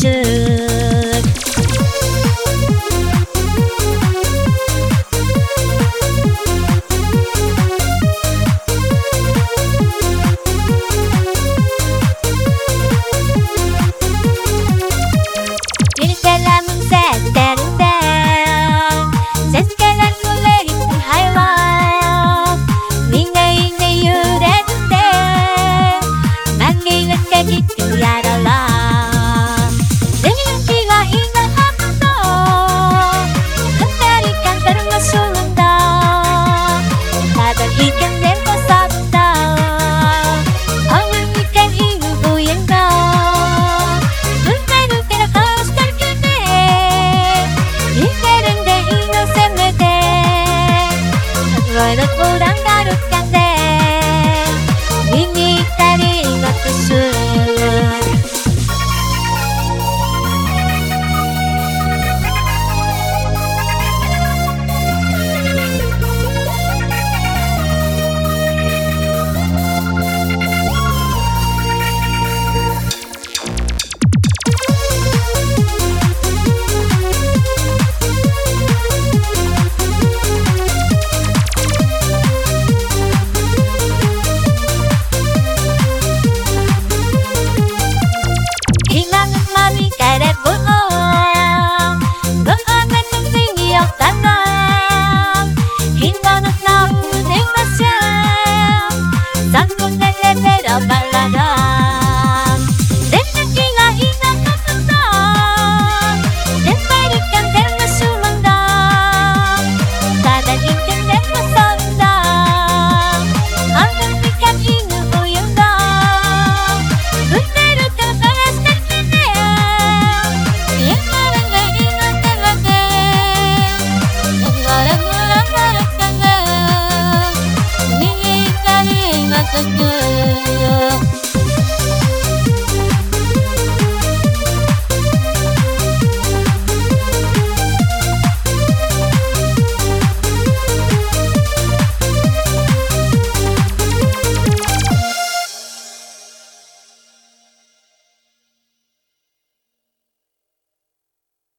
sure.